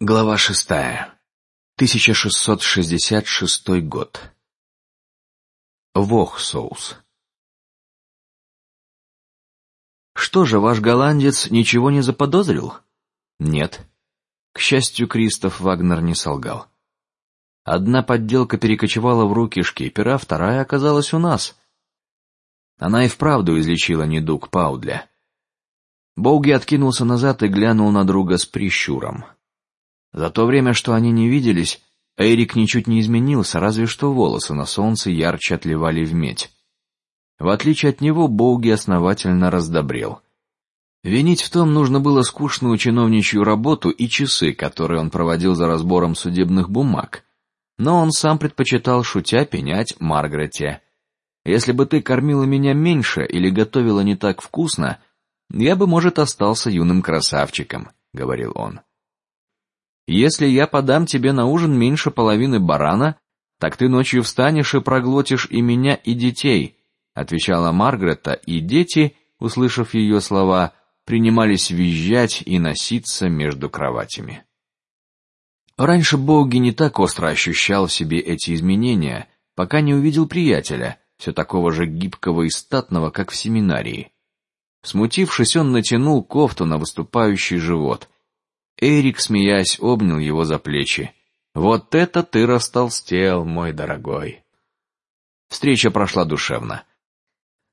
Глава шестая. 1666 год. Вохсоус. Что же, ваш голландец ничего не заподозрил? Нет. К счастью, Кристоф Вагнер не солгал. Одна подделка перекочевала в руки шкипера, вторая оказалась у нас. Она и вправду излечила недуг Паудля. Боуги откинулся назад и глянул на друга с прищуром. За то время, что они не виделись, Эрик ничуть не изменился, разве что волосы на солнце ярче отливали в медь. В отличие от него, Боуги основательно раздобрел. Винить в том нужно было скучную чиновничью работу и часы, которые он проводил за разбором судебных бумаг. Но он сам предпочитал шутя пенять Маргарете. Если бы ты кормила меня меньше или готовила не так вкусно, я бы, может, остался юным красавчиком, говорил он. Если я подам тебе на ужин меньше половины барана, так ты ночью встанешь и проглотишь и меня, и детей, отвечала Маргарета, и дети, услышав ее слова, принимались визжать и носиться между кроватями. Раньше Боуги не так остро ощущал в себе эти изменения, пока не увидел приятеля, все такого же гибкого и статного, как в семинарии. Смутившись, он натянул кофту на выступающий живот Эрик, смеясь, обнял его за плечи. Вот это ты растолстел, мой дорогой. Встреча прошла душевно.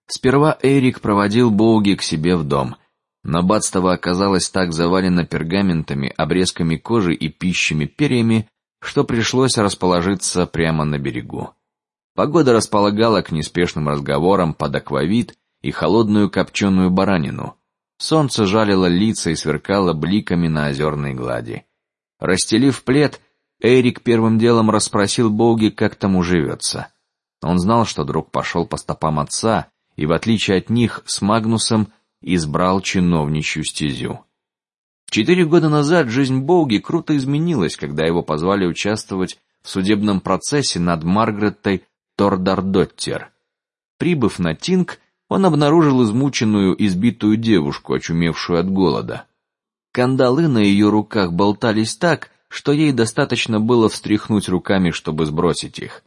Сперва Эрик проводил Боуги к себе в дом. Но аббатство оказалось так завалено пергаментами, обрезками кожи и пищими перьями, что пришлось расположиться прямо на берегу. Погода располагала к неспешным разговорам под аквавит и холодную копченую баранину. Солнце жалило лица и сверкало бликами на озерной глади. Расстелив плед, Эрик первым делом расспросил Боги, как тому живется. Он знал, что друг пошел по стопам отца и, в отличие от них, с Магнусом избрал чиновничью стезю. Четыре года назад жизнь Боуги круто изменилась, когда его позвали участвовать в судебном процессе над Маргаретой Тордардоттер. Прибыв на Тинг, он обнаружил измученную, избитую девушку, очумевшую от голода. Кандалы на ее руках болтались так, что ей достаточно было встряхнуть руками, чтобы сбросить их.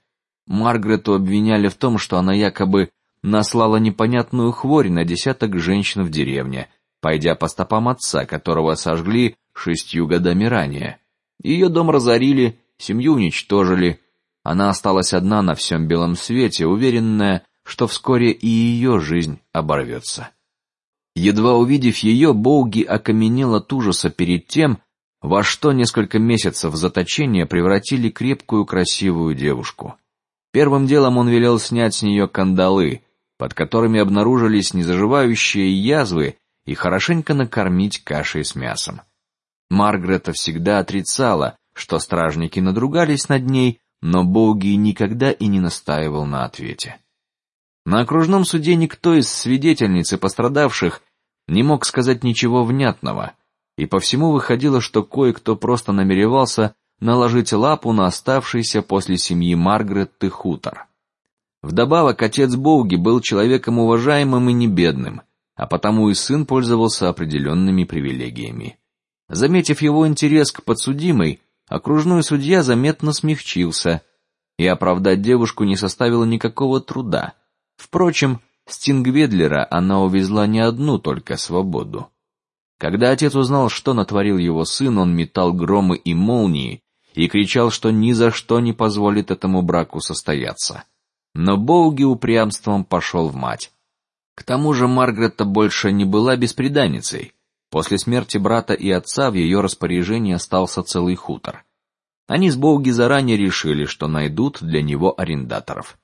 Маргарету обвиняли в том, что она якобы наслала непонятную хворь на десяток женщин в деревне, пойдя по стопам отца, которого сожгли шестью годами ранее. Ее дом разорили, семью уничтожили. Она осталась одна на всем белом свете, уверенная, что вскоре и ее жизнь оборвется. Едва увидев ее, Боуги окаменел от ужаса перед тем, во что несколько месяцев заточения превратили крепкую красивую девушку. Первым делом он велел снять с нее кандалы, под которыми обнаружились незаживающие язвы, и хорошенько накормить кашей с мясом. Маргарета всегда отрицала, что стражники надругались над ней, но Боуги никогда и не настаивал на ответе. На окружном суде никто из свидетельниц и пострадавших не мог сказать ничего внятного, и по всему выходило, что кое-кто просто намеревался наложить лапу на оставшийся после семьи Маргаретты хутор. Вдобавок отец Боуги был человеком уважаемым и не бедным, а потому и сын пользовался определенными привилегиями. Заметив его интерес к подсудимой, окружной судья заметно смягчился, и оправдать девушку не составило никакого труда. Впрочем, Стингведлера она увезла не одну только свободу. Когда отец узнал, что натворил его сын, он метал громы и молнии и кричал, что ни за что не позволит этому браку состояться. Но Боуги упрямством пошел в мать. К тому же Маргарета больше не была бесприданницей. После смерти брата и отца в ее распоряжении остался целый хутор. Они с Боуги заранее решили, что найдут для него арендаторов.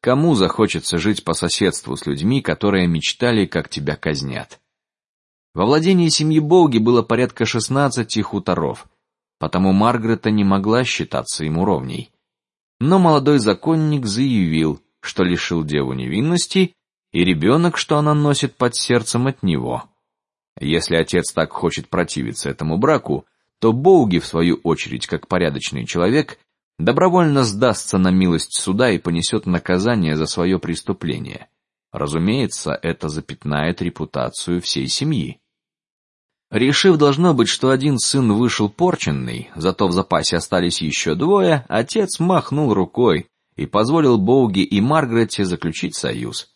Кому захочется жить по соседству с людьми, которые мечтали, как тебя казнят? Во владении семьи Боуги было порядка шестнадцати хуторов, потому Маргарета не могла считаться ему ровней. Но молодой законник заявил, что лишил деву невинности, и ребенок, что она носит под сердцем, от него. Если отец так хочет противиться этому браку, то Боуги в свою очередь, как порядочный человек, добровольно сдастся на милость суда и понесет наказание за свое преступление. Разумеется, это запятнает репутацию всей семьи. Решив должно быть, что один сын вышел порченный, зато в запасе остались еще двое, отец махнул рукой и позволил Боуги и Маргарете заключить союз.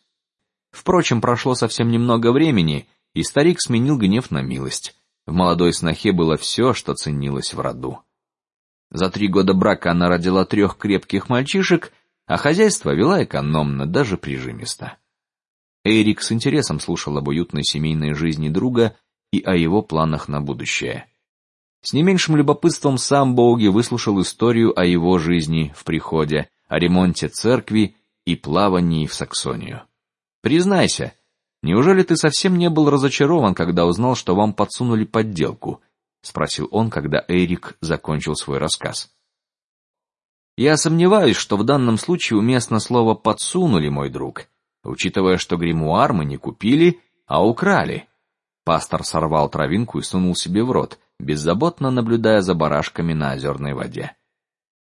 Впрочем, прошло совсем немного времени, и старик сменил гнев на милость. В молодой снохе было все, что ценилось в роду. За три года брака она родила трех крепких мальчишек, а хозяйство вела экономно, даже прижимисто. Эрик с интересом слушал об уютной семейной жизни друга и о его планах на будущее. С не меньшим любопытством сам Боуги выслушал историю о его жизни в приходе, о ремонте церкви и плавании в Саксонию. Признайся, неужели ты совсем не был разочарован, когда узнал, что вам подсунули подделку? – спросил он, когда Эрик закончил свой рассказ. Я сомневаюсь, что в данном случае уместно слово подсунули, мой друг, учитывая, что гримуар мы не купили, а украли. Пастор сорвал травинку и сунул себе в рот, беззаботно наблюдая за барашками на озерной воде.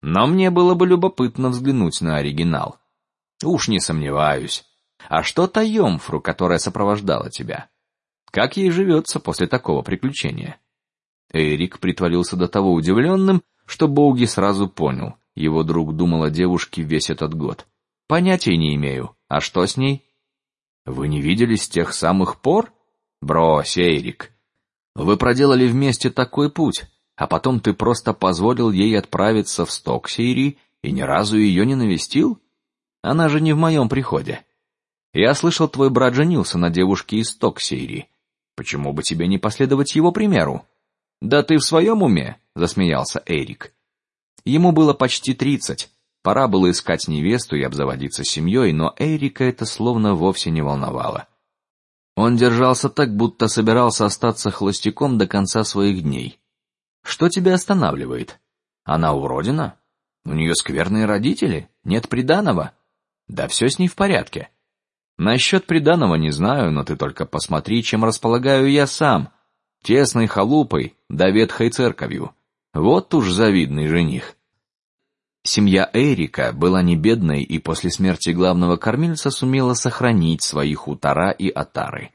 Но мне было бы любопытно взглянуть на оригинал. Уж не сомневаюсь. А что та Йомфру, которая сопровождала тебя? Как ей живется после такого приключения? Эрик притворился до того удивленным, что Боуги сразу понял. Его друг думал о девушке весь этот год. Понятия не имею. А что с ней? Вы не виделись с тех самых пор? Брось, Эрик. Вы проделали вместе такой путь, а потом ты просто позволил ей отправиться в Стоксири и ни разу ее не навестил? Она же не в моем приходе. Я слышал, твой брат женился на девушке из Стоксири. Почему бы тебе не последовать его примеру? Да ты в своем уме? засмеялся Эрик. Ему было почти тридцать. Пора было искать невесту и обзаводиться семьей, но Эрика это словно вовсе не волновало. Он держался так, будто собирался остаться холостяком до конца своих дней. Что тебя останавливает? Она уродина? У нее скверные родители? Нет приданого? Да все с ней в порядке. Насчет приданого не знаю, но ты только посмотри, чем располагаю я сам. Тесной халупой, да ветхой церковью. Вот уж завидный жених. Семья Эрика была не бедной и после смерти главного кормильца сумела сохранить свои хутора и отары.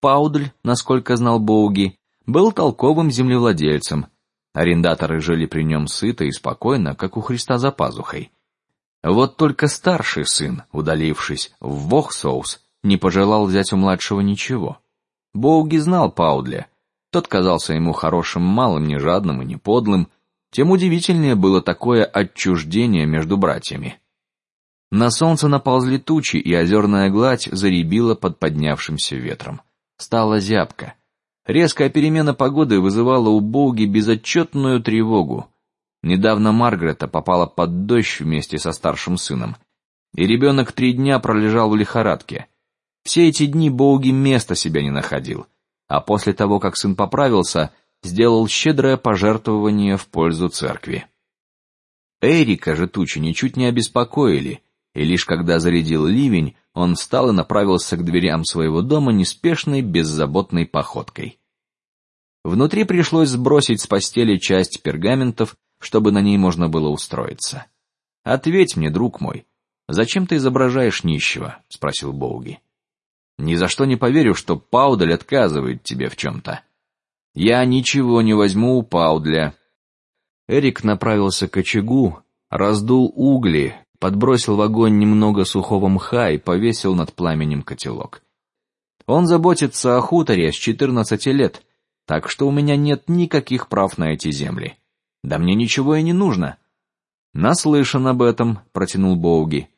Паудль, насколько знал Боуги, был толковым землевладельцем. Арендаторы жили при нем сыто и спокойно, как у Христа за пазухой. Вот только старший сын, удалившись в Вохсоус, не пожелал взять у младшего ничего. Боуги знал Паудля. Тот казался ему хорошим малым, не жадным и не подлым, тем удивительнее было такое отчуждение между братьями. На солнце наползли тучи, и озерная гладь заребила под поднявшимся ветром. Стала зябко. Резкая перемена погоды вызывала у Боуги безотчетную тревогу. Недавно Маргарета попала под дождь вместе со старшим сыном, и ребенок три дня пролежал в лихорадке. Все эти дни Боуги места себя не находил, а после того, как сын поправился, сделал щедрое пожертвование в пользу церкви. Эрика же тучи ничуть не обеспокоили, и лишь когда зарядил ливень, он встал и направился к дверям своего дома неспешной, беззаботной походкой. Внутри пришлось сбросить с постели часть пергаментов, чтобы на ней можно было устроиться. Ответь мне, друг мой, зачем ты изображаешь нищего? – спросил Боуги. Ни за что не поверю, что Паудаль отказывает тебе в чем-то. Я ничего не возьму у Паудля. Эрик направился к очагу, раздул угли, подбросил в огонь немного сухого мха и повесил над пламенем котелок. Он заботится о хуторе с четырнадцати лет, так что у меня нет никаких прав на эти земли. Да мне ничего и не нужно. Наслышан об этом, протянул Боуги.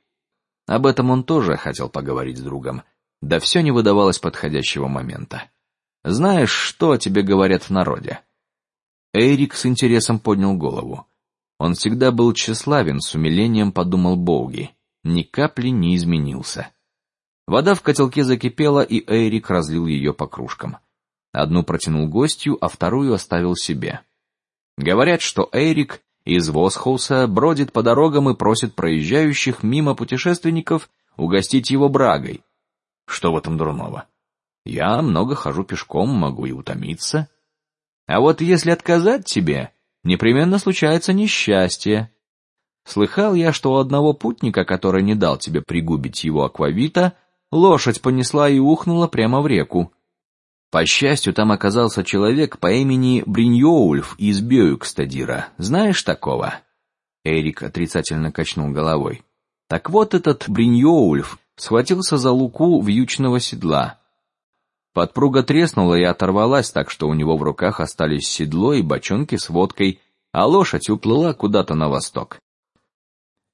Об этом он тоже хотел поговорить с другом, да все не выдавалось подходящего момента. Знаешь, что тебе говорят в народе? Эрик с интересом поднял голову. Он всегда был тщеславен, с умилением подумал Боуги. Ни капли не изменился. Вода в котелке закипела, и Эрик разлил ее по кружкам. Одну протянул гостю, а вторую оставил себе. Говорят, что Эрик из Восхоуса бродит по дорогам и просит проезжающих мимо путешественников угостить его брагой. Что в этом дурного? Я много хожу пешком, могу и утомиться. А вот если отказать тебе, непременно случается несчастье. Слыхал я, что у одного путника, который не дал тебе пригубить его аквавита, лошадь понесла и ухнула прямо в реку. По счастью, там оказался человек по имени Бриньоульф из Бёюкстадира. Знаешь такого? Эрик отрицательно качнул головой. Так вот этот Бриньоульф схватился за луку вьючного седла. Подпруга треснула и оторвалась, так что у него в руках остались седло и бочонки с водкой, а лошадь уплыла куда-то на восток.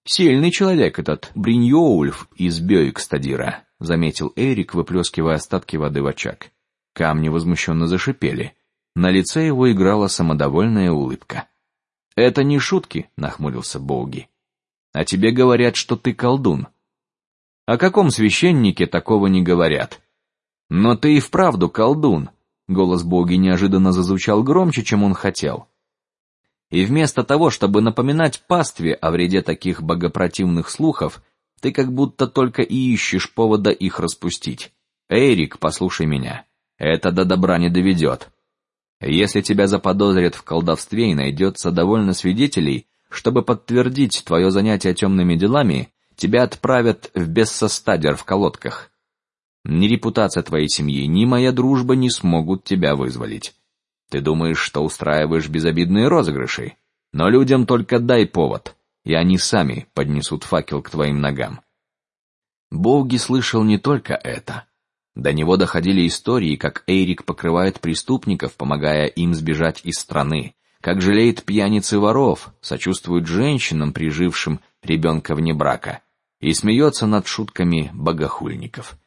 Сильный человек этот Бриньоульф из Бёюкстадира, заметил Эрик, выплескивая остатки воды в очаг. Камни возмущенно зашипели. На лице его играла самодовольная улыбка. Это не шутки, нахмурился Боуги. А тебе говорят, что ты колдун. О каком священнике такого не говорят? Но ты и вправду колдун. Голос Боги неожиданно зазвучал громче, чем он хотел. И вместо того, чтобы напоминать пастве о вреде таких богопротивных слухов, ты как будто только и ищешь повода их распустить. Эрик, послушай меня. Это до добра не доведет. Если тебя заподозрят в колдовстве и найдется довольно свидетелей, чтобы подтвердить твое занятие темными делами, тебя отправят в бессостадер в колодках. Ни репутация твоей семьи, ни моя дружба не смогут тебя вызволить. Ты думаешь, что устраиваешь безобидные розыгрыши, но людям только дай повод, и они сами поднесут факел к твоим ногам. Боги слышал не только это. До него доходили истории, как Эйрик покрывает преступников, помогая им сбежать из страны, как жалеет пьяниц и воров, сочувствует женщинам, прижившим ребенка вне брака, и смеется над шутками богохульников.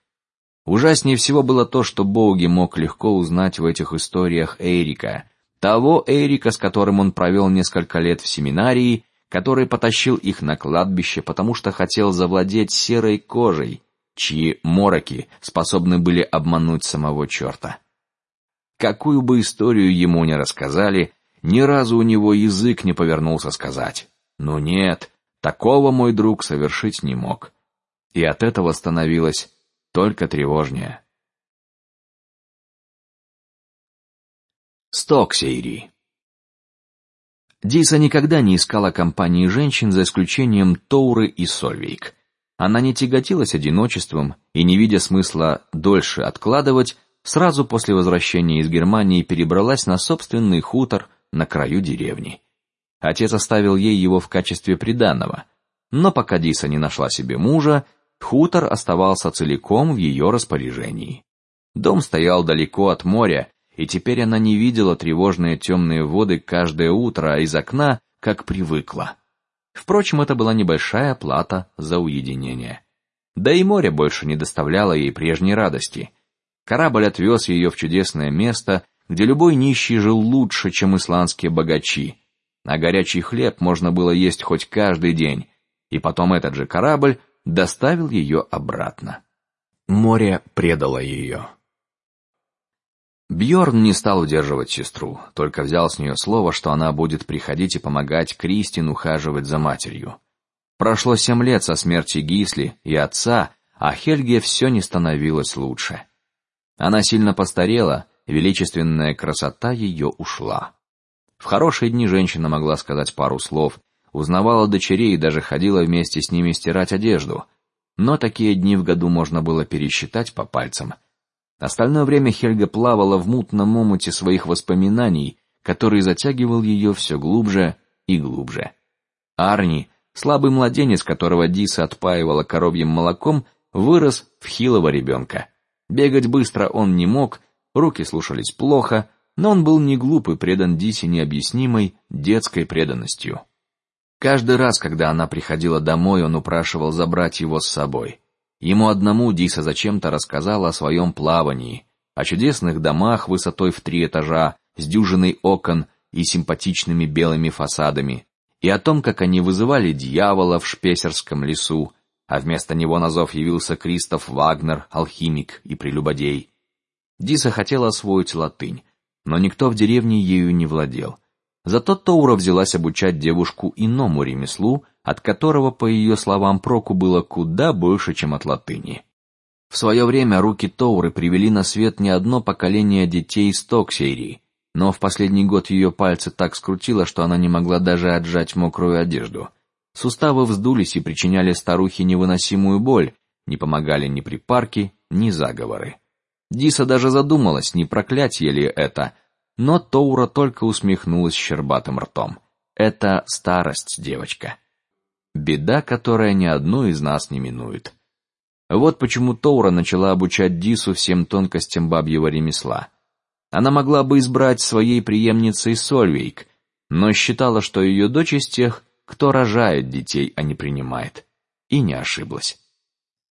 Ужаснее всего было то, что Боуги мог легко узнать в этих историях Эрика, того Эрика, с которым он провел несколько лет в семинарии, который потащил их на кладбище, потому что хотел завладеть серой кожей чьи мороки способны были обмануть самого черта. Какую бы историю ему ни рассказали, ни разу у него язык не повернулся сказать: "Ну нет, такого мой друг совершить не мог". И от этого становилось только тревожнее. Стоксейри. Диса никогда не искала компании женщин за исключением Тоуры и Сольвейк. Она не тяготилась одиночеством и, не видя смысла дольше откладывать, сразу после возвращения из Германии перебралась на собственный хутор на краю деревни. Отец оставил ей его в качестве приданого, но пока Диса не нашла себе мужа, хутор оставался целиком в ее распоряжении. Дом стоял далеко от моря, и теперь она не видела тревожные темные воды каждое утро из окна, как привыкла. Впрочем, это была небольшая плата за уединение. Да и море больше не доставляло ей прежней радости. Корабль отвез ее в чудесное место, где любой нищий жил лучше, чем исландские богачи. А горячий хлеб можно было есть хоть каждый день. И потом этот же корабль доставил ее обратно. Море предало ее. Бьорн не стал удерживать сестру, только взял с нее слово, что она будет приходить и помогать Кристин ухаживать за матерью. Прошло семь лет со смерти Гисли и отца, а Хельге все не становилось лучше. Она сильно постарела, величественная красота ее ушла. В хорошие дни женщина могла сказать пару слов, узнавала дочерей и даже ходила вместе с ними стирать одежду. Но такие дни в году можно было пересчитать по пальцам. Остальное время Хельга плавала в мутном омуте своих воспоминаний, который затягивал ее все глубже и глубже. Арни, слабый младенец, которого Диса отпаивала коровьим молоком, вырос в хилого ребенка. Бегать быстро он не мог, руки слушались плохо, но он был не глуп и предан Дисе необъяснимой детской преданностью. Каждый раз, когда она приходила домой, он упрашивал забрать его с собой. Ему одному Диса зачем-то рассказала о своем плавании, о чудесных домах высотой в три этажа, с дюжиной окон и симпатичными белыми фасадами, и о том, как они вызывали дьявола в Шпесерском лесу, а вместо него на зов явился Кристоф Вагнер, алхимик и прелюбодей. Диса хотела освоить латынь, но никто в деревне ею не владел. Зато Тоура взялась обучать девушку иному ремеслу, от которого, по ее словам, проку было куда больше, чем от латыни. В свое время руки Тоуры привели на свет не одно поколение детей из Токсерии, но в последний год ее пальцы так скрутило, что она не могла даже отжать мокрую одежду. Суставы вздулись и причиняли старухе невыносимую боль, не помогали ни припарки, ни заговоры. Диса даже задумалась, не проклятие ли это, но Тоура только усмехнулась щербатым ртом. Это старость, девочка. Беда, которая ни одну из нас не минует. Вот почему Тоура начала обучать Дису всем тонкостям бабьего ремесла. Она могла бы избрать своей преемницей Сольвейк, но считала, что ее дочь из тех, кто рожает детей, а не принимает, и не ошиблась.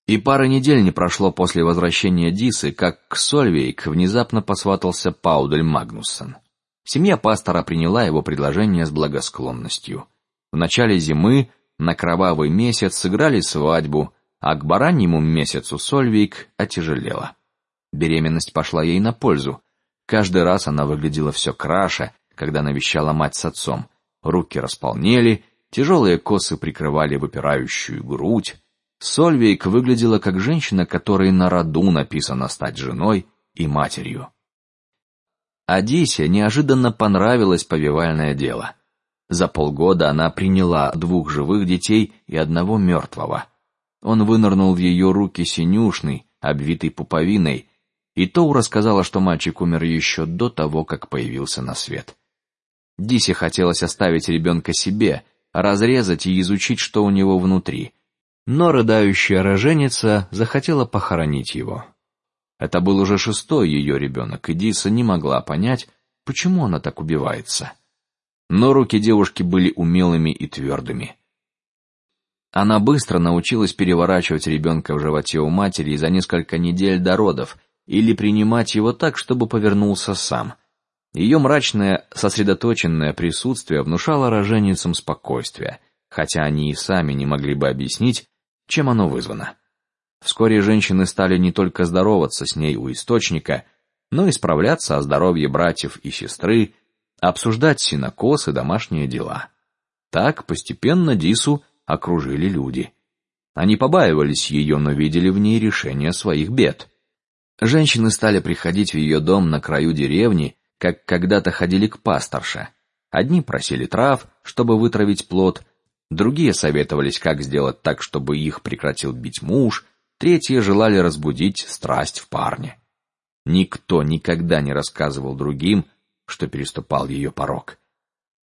И пара недель не прошло после возвращения Дисы, как к Сольвейк внезапно посватался Паудель Магнуссон. Семья пастора приняла его предложение с благосклонностью. В начале зимы на кровавый месяц сыграли свадьбу, а к бараньему месяцу Сольвейк отяжелела. Беременность пошла ей на пользу. Каждый раз она выглядела все краше, когда навещала мать с отцом. Руки располнели, тяжелые косы прикрывали выпирающую грудь. Сольвейк выглядела как женщина, которой на роду написано стать женой и матерью. Адисе неожиданно понравилось повивальное дело. За полгода она приняла двух живых детей и одного мертвого. Он вынырнул в ее руки синюшный, обвитый пуповиной, и Тоу рассказала, что мальчик умер еще до того, как появился на свет. Дисе хотелось оставить ребенка себе, разрезать и изучить, что у него внутри, но рыдающая роженица захотела похоронить его. Это был уже шестой ее ребенок, и Диса не могла понять, почему она так убивается. Но руки девушки были умелыми и твердыми. Она быстро научилась переворачивать ребенка в животе у матери за несколько недель до родов или принимать его так, чтобы повернулся сам. Ее мрачное, сосредоточенное присутствие внушало роженицам спокойствие, хотя они и сами не могли бы объяснить, чем оно вызвано. Вскоре женщины стали не только здороваться с ней у источника, но и справляться о здоровье братьев и сестры, обсуждать синокос и домашние дела. Так постепенно Дису окружили люди. Они побаивались ее, но видели в ней решение своих бед. Женщины стали приходить в ее дом на краю деревни, как когда-то ходили к пасторше. Одни просили трав, чтобы вытравить плод, Другие советовались, как сделать так, чтобы их прекратил бить муж. Третьи желали разбудить страсть в парне. Никто никогда не рассказывал другим, что переступал ее порог.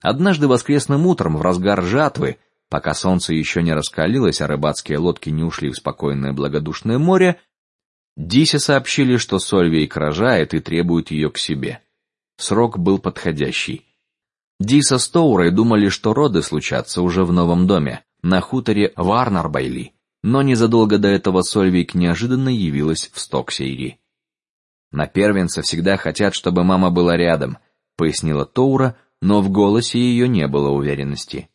Однажды воскресным утром в разгар жатвы, пока солнце еще не раскалилось, а рыбацкие лодки не ушли в спокойное благодушное море, Дисе сообщили, что Сольвейк рожает и требует ее к себе. Срок был подходящий. Диса с Тоурой думали, что роды случатся уже в новом доме на хуторе Варнарбайли, но незадолго до этого Сольвик неожиданно явилась в Стоксейри. На первенца всегда хотят, чтобы мама была рядом, пояснила Тоура, но в голосе ее не было уверенности.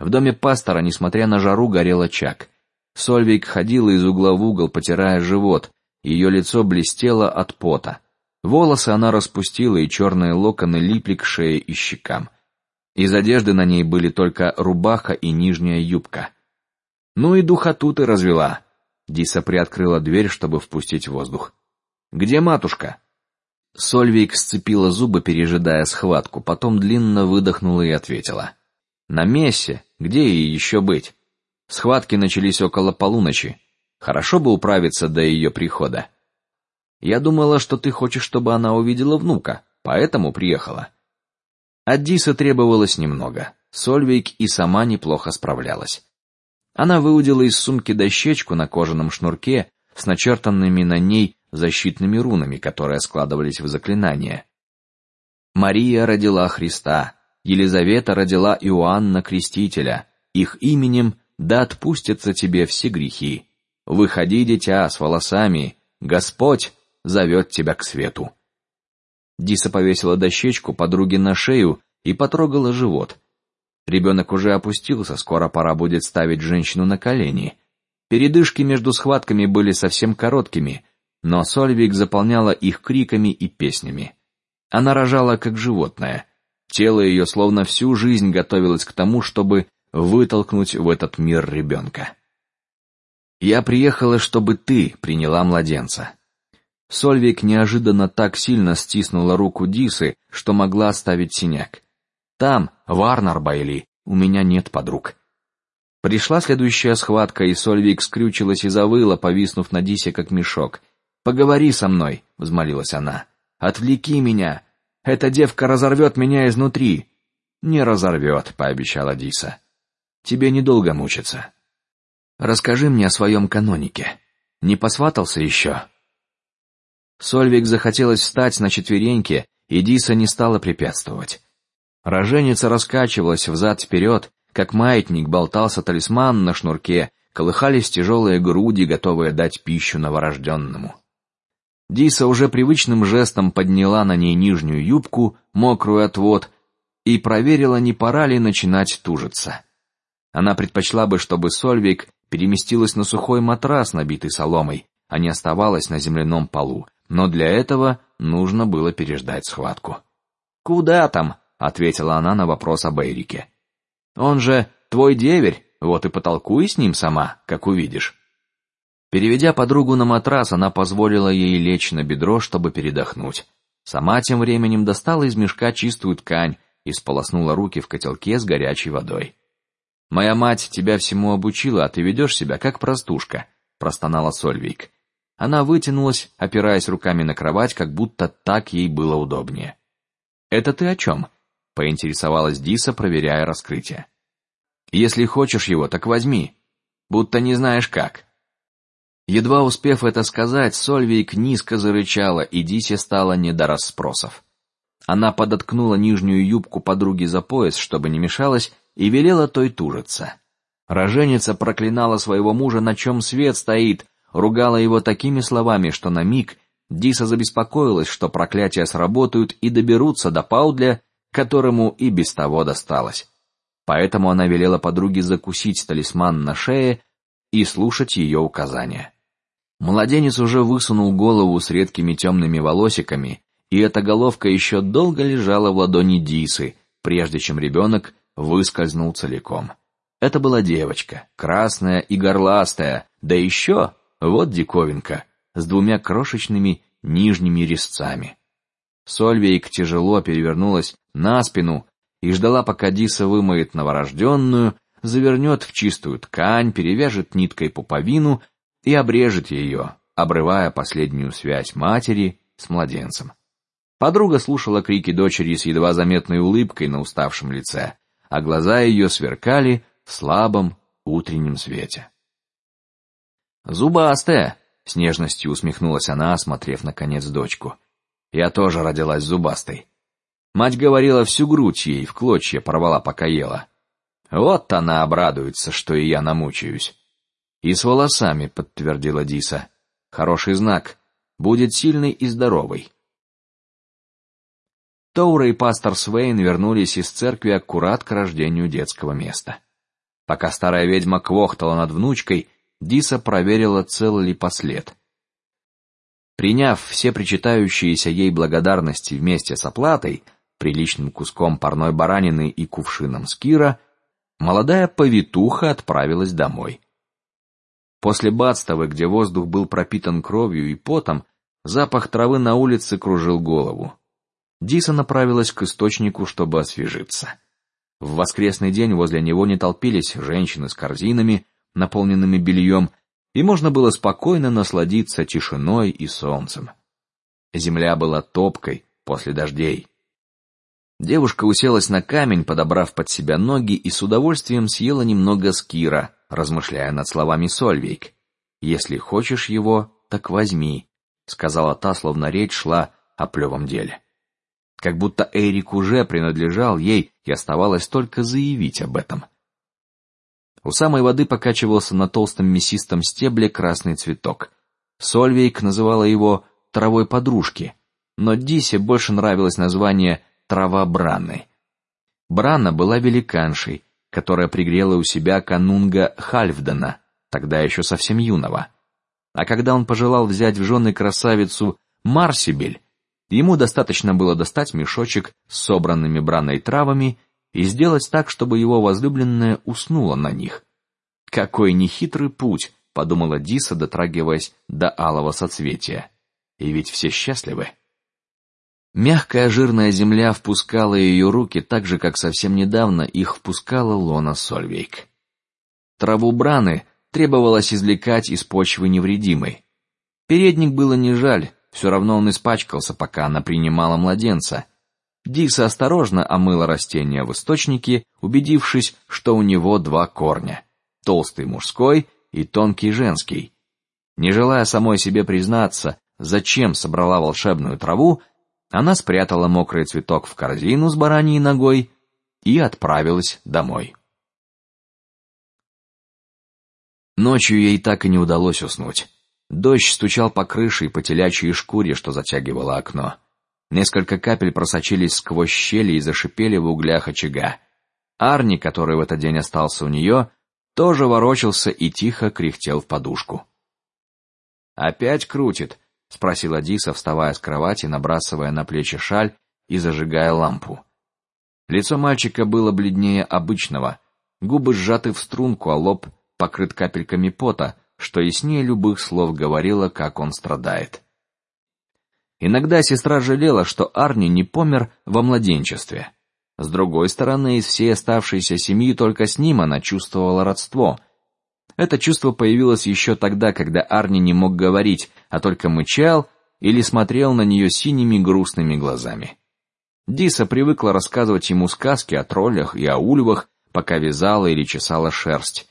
В доме пастора, несмотря на жару, горел очаг. Сольвик ходила из угла в угол, потирая живот, ее лицо блестело от пота. Волосы она распустила, и черные локоны липли к шее и щекам. Из одежды на ней были только рубаха и нижняя юбка. Ну и духоту ты развела. Диса приоткрыла дверь, чтобы впустить воздух. Где матушка? Сольвик сцепила зубы, пережидая схватку, потом длинно выдохнула и ответила: на месте. Где ей еще быть? Схватки начались около полуночи. Хорошо бы управиться до ее прихода. Я думала, что ты хочешь, чтобы она увидела внука, поэтому приехала. От Дисы требовалось немного. Сольвейк и сама неплохо справлялась. Она выудила из сумки дощечку на кожаном шнурке с начертанными на ней защитными рунами, которые складывались в заклинание. Мария родила Христа, Елизавета родила Иоанна Крестителя. Их именем да отпустятся тебе все грехи. Выходи, дитя, с волосами. Господь зовет тебя к свету. Диса повесила дощечку подруге на шею и потрогала живот. Ребенок уже опустился, скоро пора будет ставить женщину на колени. Передышки между схватками были совсем короткими, но Сольвик заполняла их криками и песнями. Она рожала как животное. Тело ее словно всю жизнь готовилось к тому, чтобы вытолкнуть в этот мир ребенка. Я приехала, чтобы ты приняла младенца. Сольвик неожиданно так сильно стиснула руку Дисы, что могла оставить синяк. Там, в Арнарбайли, у меня нет подруг. Пришла следующая схватка, и Сольвик скрючилась и завыла, повиснув на Дисе как мешок. Поговори со мной, взмолилась она. Отвлеки меня. Эта девка разорвет меня изнутри. Не разорвет, пообещала Диса. Тебе недолго мучиться. Расскажи мне о своем канонике. Не посватался еще? Сольвик захотелось встать на четвереньки, и Диса не стала препятствовать. Роженица раскачивалась взад вперед, как маятник болтался талисман на шнурке, колыхались тяжелые груди, готовые дать пищу новорожденному. Диса уже привычным жестом подняла на ней нижнюю юбку, мокрую от вод, и проверила, не пора ли начинать тужиться. Она предпочла бы, чтобы Сольвик переместилась на сухой матрас, набитый соломой, а не оставалась на земляном полу. Но для этого нужно было переждать схватку. Куда там? ответила она на вопрос об Эрике. Он же твой деверь, вот и потолкуй с ним сама, как увидишь. Переведя подругу на матрас, она позволила ей лечь на бедро, чтобы передохнуть. Сама тем временем достала из мешка чистую ткань и сполоснула руки в котелке с горячей водой. Моя мать тебя всему обучила, а ты ведешь себя как простушка, простонала Сольвик. Она вытянулась, опираясь руками на кровать, как будто так ей было удобнее. Это ты о чем? поинтересовалась Диса, проверяя раскрытие. Если хочешь его, так возьми, будто не знаешь как. Едва успев это сказать, Сольвейк низко зарычала, и Дисе стало не до расспросов. Она подоткнула нижнюю юбку подруги за пояс, чтобы не мешалась, и велела той тужиться. Роженица проклинала своего мужа, на чем свет стоит, ругала его такими словами, что на миг Диса забеспокоилась, что проклятия сработают и доберутся до Паудля, которому и без того досталось. Поэтому она велела подруге закусить талисман на шее и слушать ее указания. Младенец уже высунул голову с редкими темными волосиками, и эта головка еще долго лежала в ладони Дисы, прежде чем ребенок выскользнул целиком. Это была девочка, красная и горластая, да еще вот диковинка с двумя крошечными нижними резцами. Сольвейк тяжело перевернулась на спину и ждала, пока Диса вымоет новорожденную, завернет в чистую ткань, перевяжет ниткой пуповину и обрежет ее, обрывая последнюю связь матери с младенцем. Подруга слушала крики дочери с едва заметной улыбкой на уставшем лице, а глаза ее сверкали в слабом утреннем свете. Зубастая, с нежностью усмехнулась она, осмотрев наконец дочку. Я тоже родилась зубастой. Мать говорила, всю грудь ей в клочья порвала, пока ела. Вот она обрадуется, что и я намучаюсь. И с волосами, подтвердила Диса. Хороший знак. Будет сильный и здоровый. Тоура и пастор Свейн вернулись из церкви аккурат к рождению детского места. Пока старая ведьма квохтала над внучкой, Диса проверила, цел ли послед. Приняв все причитающиеся ей благодарности вместе с оплатой, приличным куском парной баранины и кувшином скира, молодая повитуха отправилась домой. После Бадстовы, где воздух был пропитан кровью и потом, запах травы на улице кружил голову. Диса направилась к источнику, чтобы освежиться. В воскресный день возле него не толпились женщины с корзинами, наполненными бельем, и можно было спокойно насладиться тишиной и солнцем. Земля была топкой после дождей. Девушка уселась на камень, подобрав под себя ноги, и с удовольствием съела немного скира, размышляя над словами Сольвейк. Если хочешь его, так возьми, сказала та, словно речь шла о плевом деле как будто Эрик уже принадлежал ей, и оставалось только заявить об этом. У самой воды покачивался на толстом мясистом стебле красный цветок. Сольвейк называла его травой подружки, но Дисе больше нравилось название трава Браны. Брана была великаншей, которая пригрела у себя канунга Хальфдена, тогда еще совсем юного. А когда он пожелал взять в жены красавицу Марсибель, Ему достаточно было достать мешочек с собранными браной травами и сделать так, чтобы его возлюбленная уснула на них. Какой нехитрый путь, подумала Диса, дотрагиваясь до алого соцветия. И ведь все счастливы. Мягкая жирная земля впускала ее руки так же, как совсем недавно их впускала Лона Сольвейк. Траву браны требовалось извлекать из почвы невредимой. Передник было не жаль, все равно он испачкался, пока она принимала младенца. Диса осторожно омыла растение в источнике, убедившись, что у него два корня: толстый мужской и тонкий женский. Не желая самой себе признаться, зачем собрала волшебную траву, она спрятала мокрый цветок в корзину с бараньей ногой и отправилась домой. Ночью ей так и не удалось уснуть. Дождь стучал по крыше и по телячьей шкуре, что затягивало окно. Несколько капель просочились сквозь щели и зашипели в углях очага. Арни, который в этот день остался у нее, тоже ворочался и тихо кряхтел в подушку. Опять крутит, спросила Диса, вставая с кровати, набрасывая на плечи шаль и зажигая лампу. Лицо мальчика было бледнее обычного, губы сжаты в струнку, а лоб покрыт капельками пота, что яснее любых слов говорило, как он страдает. Иногда сестра жалела, что Арни не помер во младенчестве. С другой стороны, из всей оставшейся семьи только с ним она чувствовала родство. Это чувство появилось еще тогда, когда Арни не мог говорить, а только мычал или смотрел на нее синими грустными глазами. Диса привыкла рассказывать ему сказки о троллях и о ульвах, пока вязала или чесала шерсть,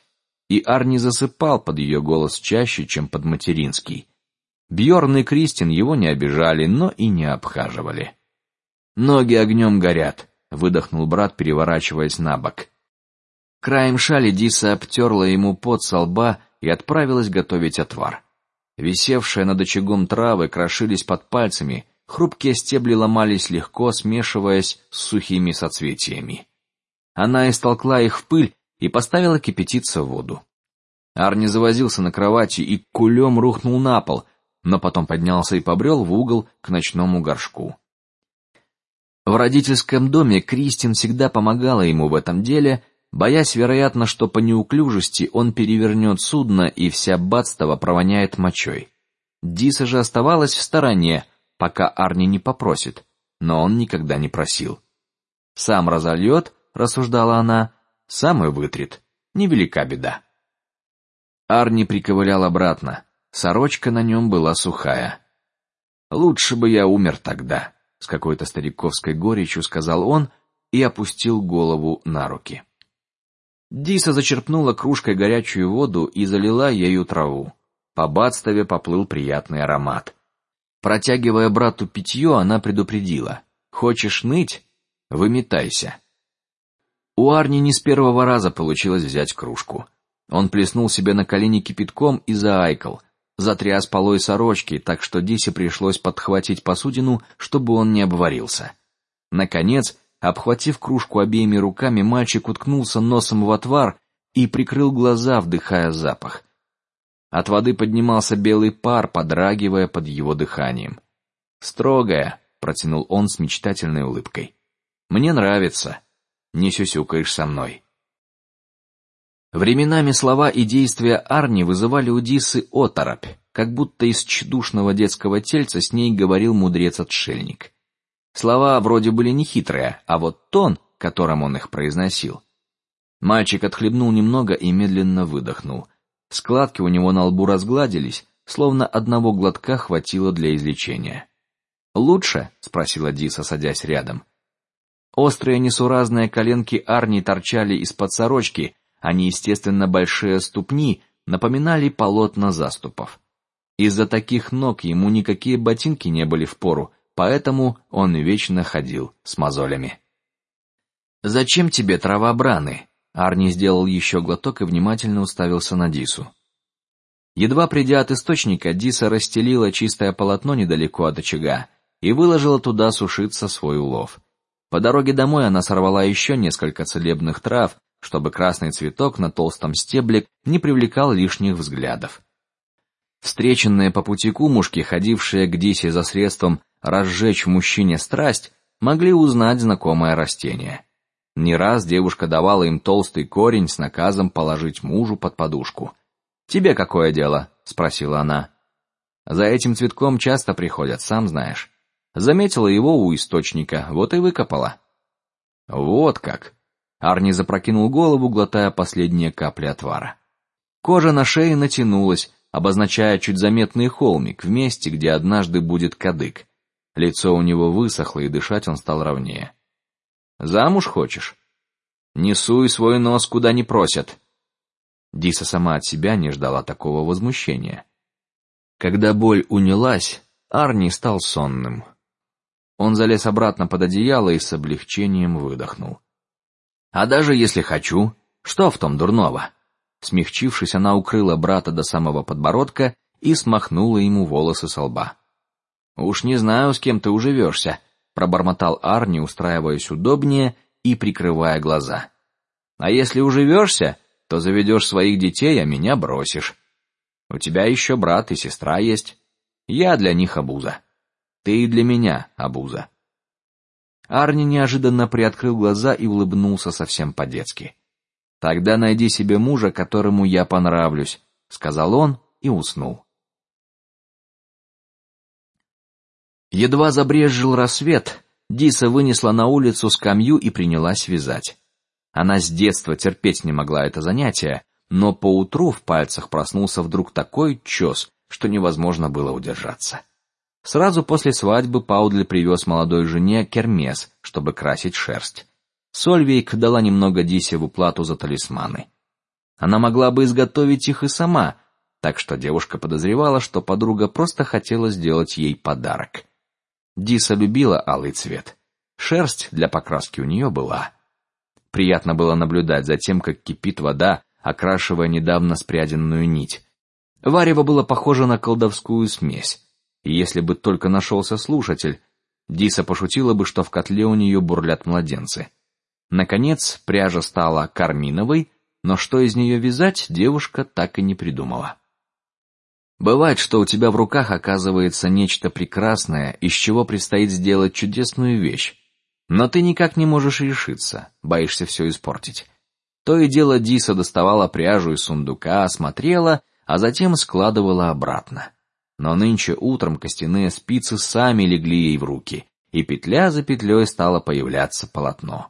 и Арни засыпал под ее голос чаще, чем под материнский. Бьорн и Кристин его не обижали, но и не обхаживали. Ноги огнем горят, выдохнул брат, переворачиваясь на бок. Краем шали Диса обтерла ему пот со лба и отправилась готовить отвар. Висевшие над очагом травы крошились под пальцами, хрупкие стебли ломались легко, смешиваясь с сухими соцветиями. Она истолкла их в пыль и поставила кипятиться воду. Арни завозился на кровати и кулем рухнул на пол, но потом поднялся и побрел в угол к ночному горшку. В родительском доме Кристин всегда помогала ему в этом деле, боясь, вероятно, что по неуклюжести он перевернет судно и вся бадство провоняет мочой. Диса же оставалась в стороне, пока Арни не попросит, но он никогда не просил. Сам разольет, рассуждала она, сам и вытрет, невелика беда. Арни приковылял обратно, сорочка на нем была сухая. Лучше бы я умер тогда с какой-то стариковской горечью сказал он и опустил голову на руки. Диса зачерпнула кружкой горячую воду и залила ею траву. По бадстве поплыл приятный аромат. Протягивая брату питье, она предупредила: "Хочешь ныть? Выметайся". У Арни не с первого раза получилось взять кружку. Он плеснул себе на колени кипятком и заайкал затряс полой сорочки, так что Дисе пришлось подхватить посудину, чтобы он не обварился. Наконец, обхватив кружку обеими руками, мальчик уткнулся носом в отвар и прикрыл глаза, вдыхая запах. От воды поднимался белый пар, подрагивая под его дыханием. Строгая, протянул он с мечтательной улыбкой. Мне нравится. Не сюсюкаешь со мной. Временами слова и действия Арни вызывали у Дисы оторопь, как будто из чудушного детского тельца с ней говорил мудрец-отшельник. Слова вроде были нехитрые, а вот тон, которым он их произносил. Мальчик отхлебнул немного и медленно выдохнул. Складки у него на лбу разгладились, словно одного глотка хватило для излечения. Лучше? спросила Диса, садясь рядом. Острые несуразные коленки Арни торчали из-под сорочки, а неестественно большие ступни напоминали полотна заступов. Из-за таких ног ему никакие ботинки не были в пору, поэтому он вечно ходил с мозолями. Зачем тебе трава браны? Арни сделал еще глоток и внимательно уставился на Дису. Едва придя от источника, Диса расстелила чистое полотно недалеко от очага и выложила туда сушиться свой улов. По дороге домой она сорвала еще несколько целебных трав, чтобы красный цветок на толстом стебле не привлекал лишних взглядов. Встреченные по пути кумушки, ходившие к Дисе за средством разжечь мужчине страсть, могли узнать знакомое растение. Не раз девушка давала им толстый корень с наказом положить мужу под подушку. Тебе какое дело? спросила она. За этим цветком часто приходят, сам знаешь. Заметила его у источника, вот и выкопала. Вот как. Арни запрокинул голову, глотая последние капли отвара. Кожа на шее натянулась, обозначая чуть заметный холмик в месте, где однажды будет кадык. Лицо у него высохло, и дышать он стал ровнее. Замуж хочешь? Не суй свой нос куда не просят. Диса сама от себя не ждала такого возмущения. Когда боль унялась, Арни стал сонным. Он залез обратно под одеяло и с облегчением выдохнул. А даже если хочу, что в том дурного? Смягчившись, она укрыла брата до самого подбородка и смахнула ему волосы с лба. Уж не знаю, с кем ты уживешься, пробормотал Арни, устраиваясь удобнее и прикрывая глаза. А если уживешься, то заведешь своих детей, а меня бросишь. У тебя еще брат и сестра есть. Я для них обуза. Ты и для меня обуза. Арни неожиданно приоткрыл глаза и улыбнулся совсем по-детски. Тогда найди себе мужа, которому я понравлюсь, сказал он и уснул. Едва забрезжил рассвет, Диса вынесла на улицу скамью и принялась вязать. Она с детства терпеть не могла это занятие, но по утру в пальцах проснулся вдруг такой чес, что невозможно было удержаться. Сразу после свадьбы Паудли привез молодой жене кермес, чтобы красить шерсть. Сольвейк дала немного Дисе в уплату за талисманы. Она могла бы изготовить их и сама, так что девушка подозревала, что подруга просто хотела сделать ей подарок. Диса любила алый цвет. Шерсть для покраски у нее была. Приятно было наблюдать за тем, как кипит вода, окрашивая недавно спряденную нить. Варево было похоже на колдовскую смесь. Если бы только нашелся слушатель, Диса пошутила бы, что в котле у нее бурлят младенцы. Наконец пряжа стала карминовой, но что из нее вязать, девушка так и не придумала. Бывает, что у тебя в руках оказывается нечто прекрасное, из чего предстоит сделать чудесную вещь, но ты никак не можешь решиться, боишься все испортить. То и дело Диса доставала пряжу из сундука, осмотрела, а затем складывала обратно. Но нынче утром костяные спицы сами легли ей в руки, и петля за петлей стало появляться полотно.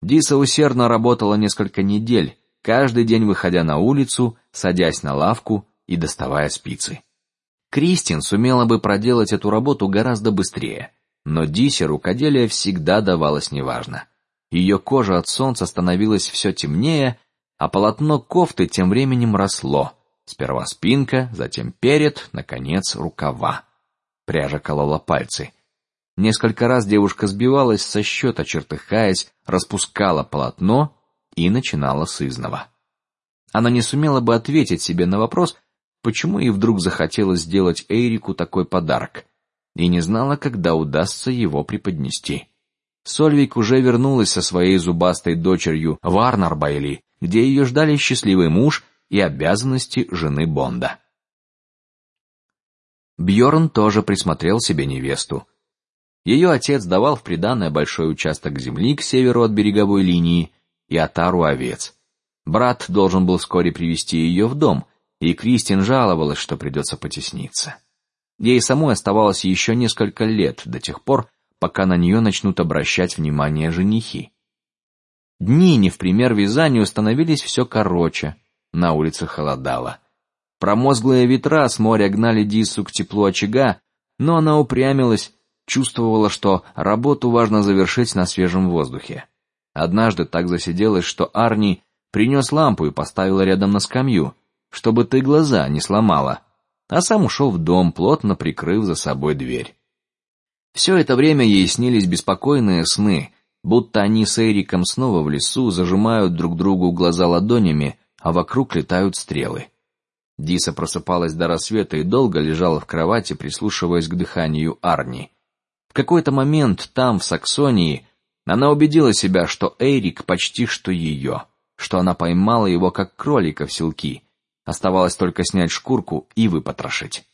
Диса усердно работала несколько недель, каждый день выходя на улицу, садясь на лавку и доставая спицы. Кристин сумела бы проделать эту работу гораздо быстрее, но Дисе рукоделие всегда давалось неважно. Ее кожа от солнца становилась все темнее, а полотно кофты тем временем росло. Сперва спинка, затем перед, наконец рукава. Пряжа колола пальцы. Несколько раз девушка сбивалась со счета, чертыхаясь, распускала полотно и начинала с изного. Она не сумела бы ответить себе на вопрос, почему ей вдруг захотелось сделать Эрику такой подарок, и не знала, когда удастся его преподнести. Сольвик уже вернулась со своей зубастой дочерью в Арнарбайли, где ее ждали счастливый муж и обязанности жены Бонда. Бьорн тоже присмотрел себе невесту. Ее отец давал в приданое большой участок земли к северу от береговой линии и отару овец. Брат должен был вскоре привести ее в дом, и Кристин жаловалась, что придется потесниться. Ей самой оставалось еще несколько лет до тех пор, пока на нее начнут обращать внимание женихи. Дни, не в пример вязанию, становились все короче. На улице холодало. Промозглые ветра с моря гнали Дису к теплу очага, но она упрямилась, чувствовала, что работу важно завершить на свежем воздухе. Однажды так засиделась, что Арни принес лампу и поставил рядом на скамью чтобы ты глаза не сломала, а сам ушел в дом, плотно прикрыв за собой дверь. Все это время ей снились беспокойные сны, будто они с Эриком снова в лесу зажимают друг другу глаза ладонями, а вокруг летают стрелы. Диса просыпалась до рассвета и долго лежала в кровати, прислушиваясь к дыханию Арни. В какой-то момент там, в Саксонии, она убедила себя, что Эрик почти что ее, что она поймала его как кролика в селки, Оставалось только снять шкурку и выпотрошить.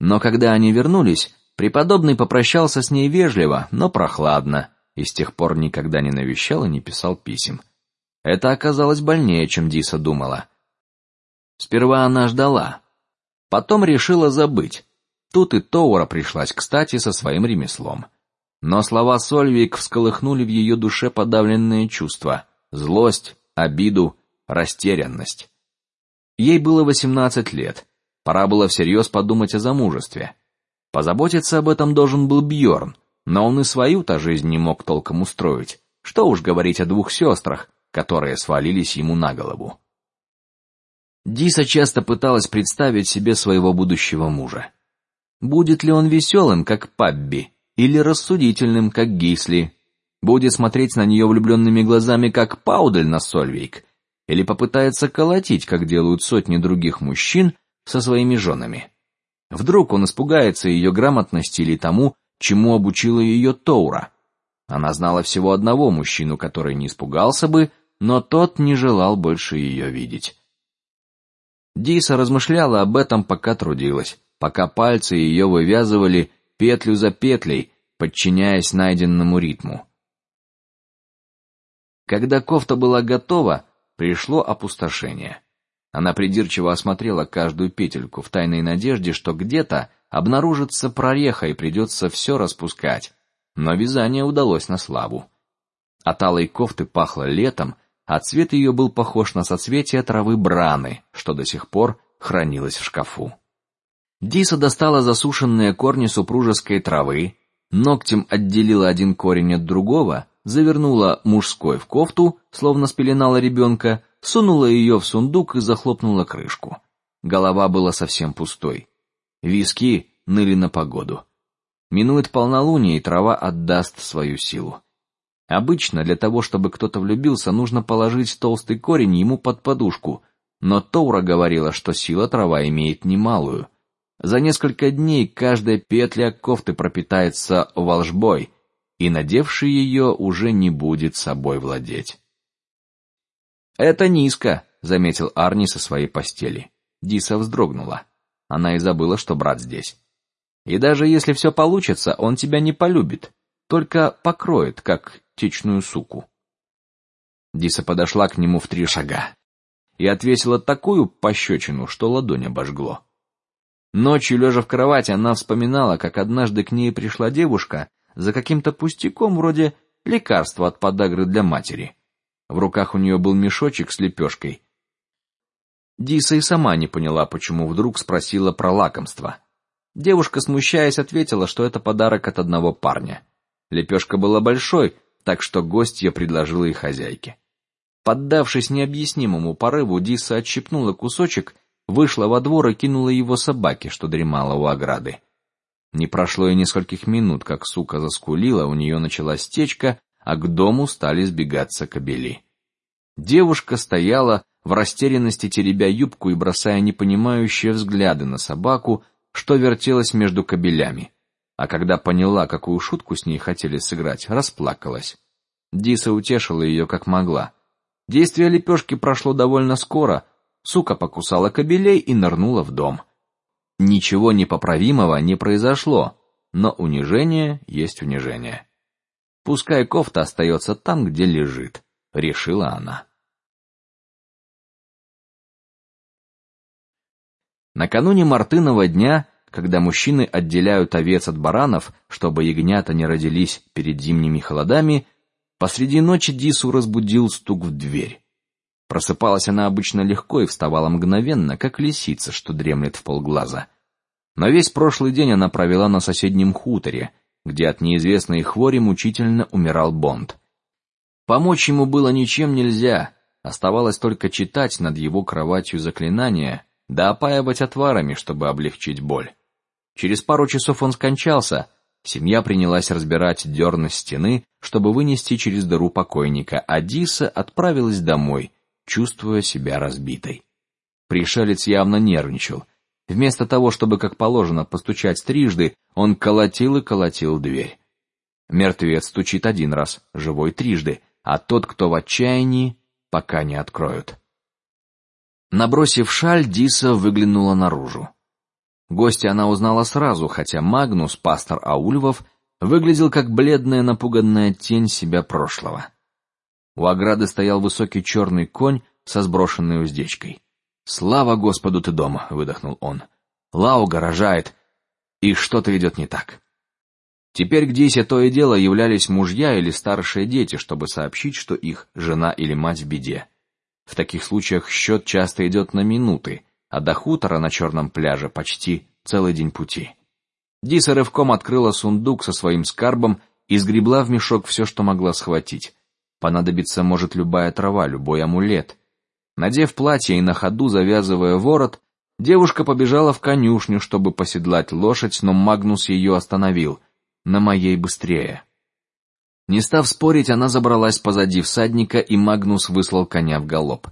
Но когда они вернулись, преподобный попрощался с ней вежливо, но прохладно, и с тех пор никогда не навещал и не писал писем. Это оказалось больнее, чем Диса думала. Сперва она ждала, потом решила забыть. Тут и Тоура пришлась кстати со своим ремеслом. Но слова Сольвик всколыхнули в ее душе подавленные чувства: злость, обиду, растерянность. Ей было восемнадцать лет. Пора было всерьез подумать о замужестве. Позаботиться об этом должен был Бьорн, но он и свою-то жизнь не мог толком устроить. Что уж говорить о двух сестрах, которые свалились ему на голову. Диса часто пыталась представить себе своего будущего мужа. Будет ли он веселым, как Пабби, или рассудительным, как Гисли? Будет смотреть на нее влюбленными глазами, как Паудель на Сольвейк, или попытается колотить, как делают сотни других мужчин со своими женами? Вдруг он испугается ее грамотности или тому, чему обучила ее Тоура? Она знала всего одного мужчину, который не испугался бы, но тот не желал больше ее видеть. Диса размышляла об этом, пока трудилась, пока пальцы ее вывязывали петлю за петлей, подчиняясь найденному ритму. Когда кофта была готова, пришло опустошение. Она придирчиво осмотрела каждую петельку в тайной надежде, что где-то обнаружится прореха и придется все распускать. Но вязание удалось на славу. От алой кофты пахло летом, а цвет ее был похож на соцветие травы браны, что до сих пор хранилось в шкафу. Диса достала засушенные корни супружеской травы, ногтем отделила один корень от другого, завернула мужской в кофту, словно спеленала ребенка, сунула ее в сундук и захлопнула крышку. Голова была совсем пустой. Виски ныли на погоду. Минует полнолуние, и трава отдаст свою силу. Обычно для того, чтобы кто-то влюбился, нужно положить толстый корень ему под подушку, но Тоура говорила, что сила трава имеет немалую. За несколько дней каждая петля кофты пропитается волжбой, и надевший ее уже не будет собой владеть. Это низко, заметил Арни со своей постели. Диса вздрогнула. Она и забыла, что брат здесь. И даже если все получится, он тебя не полюбит, только покроет, как течную суку. Диса подошла к нему в три шага и отвесила такую пощечину, что ладонь обожгло. Ночью, лежа в кровати, она вспоминала, как однажды к ней пришла девушка за каким-то пустяком вроде лекарства от подагры для матери. В руках у нее был мешочек с лепешкой. Диса и сама не поняла, почему вдруг спросила про лакомство. Девушка, смущаясь, ответила, что это подарок от одного парня. Лепешка была большой, так что гостья предложила и хозяйке. Поддавшись необъяснимому порыву, Диса отщипнула кусочек, вышла во двор и кинула его собаке, что дремала у ограды. Не прошло и нескольких минут, как сука заскулила, у нее началась течка, а к дому стали сбегаться кобели. Девушка стояла в растерянности, теребя юбку и бросая непонимающие взгляды на собаку, что вертелась между кобелями а когда поняла, какую шутку с ней хотели сыграть, расплакалась. Диса утешила ее как могла. Действие лепешки прошло довольно скоро. Сука покусала кобелей и нырнула в дом. Ничего непоправимого не произошло, но унижение есть унижение. Пускай кофта остается там, где лежит, решила она. Накануне Мартынова дня когда мужчины отделяют овец от баранов, чтобы ягнята не родились перед зимними холодами, посреди ночи Дису разбудил стук в дверь. Просыпалась она обычно легко и вставала мгновенно, как лисица, что дремлет в полглаза. Но весь прошлый день она провела на соседнем хуторе, где от неизвестной хвори мучительно умирал Бонд. Помочь ему было ничем нельзя, оставалось только читать над его кроватью заклинания, да опаивать отварами, чтобы облегчить боль. Через пару часов он скончался. Семья принялась разбирать дерны стены, чтобы вынести через дыру покойника, а Диса отправилась домой, чувствуя себя разбитой. Пришелец явно нервничал. Вместо того, чтобы как положено постучать трижды, он колотил и колотил дверь. Мертвец стучит один раз, живой трижды, а тот, кто в отчаянии, пока не откроют. Набросив шаль, Диса выглянула наружу. Гостя она узнала сразу, хотя Магнус, пастор Аульвов, выглядел как бледная напуганная тень себя прошлого. У ограды стоял высокий черный конь со сброшенной уздечкой. Слава Господу, ты дома! выдохнул он. Лауга рожает, и что-то идет не так. Теперь к Дисе то и дело являлись мужья или старшие дети, чтобы сообщить, что их жена или мать в беде. В таких случаях счет часто идет на минуты, а до хутора на черном пляже почти целый день пути. Диса рывком открыла сундук со своим скарбом и сгребла в мешок все, что могла схватить. Понадобится может любая трава, любой амулет. Надев платье и на ходу завязывая ворот, девушка побежала в конюшню, чтобы поседлать лошадь, но Магнус ее остановил. На моей быстрее. Не став спорить, она забралась позади всадника, и Магнус выслал коня в галоп.